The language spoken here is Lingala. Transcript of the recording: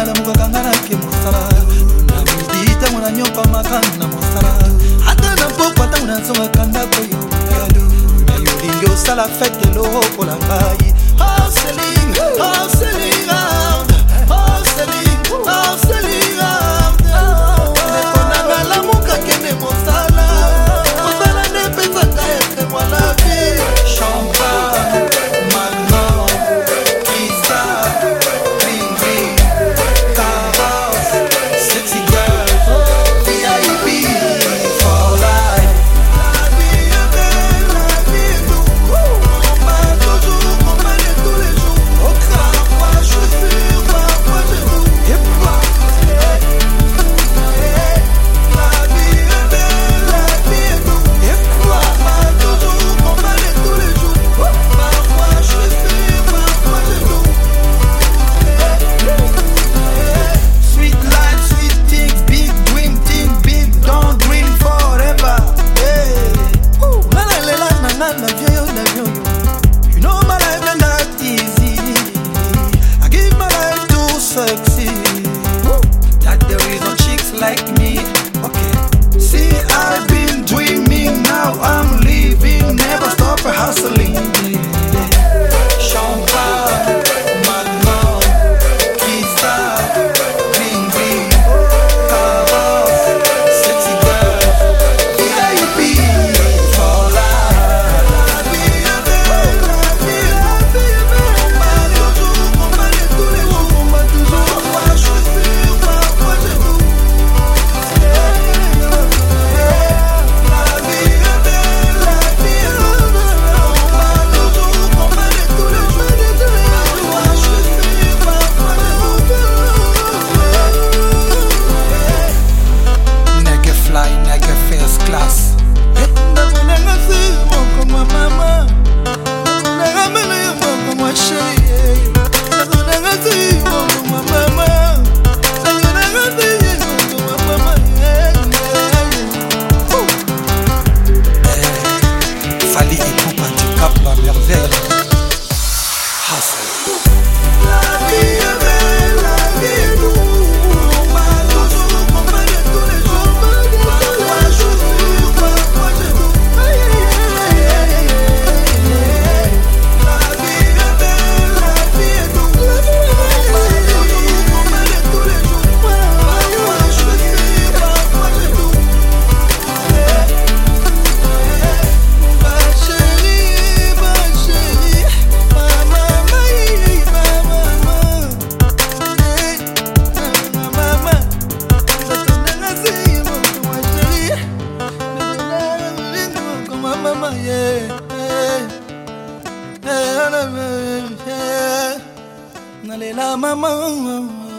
nalamukaka nga nake mosala na midi ntango nanyopamaka na mosala ata na pokwa ntango nazongaka ndako yo yalo nayolingi osala fete lokola ngai na le la mama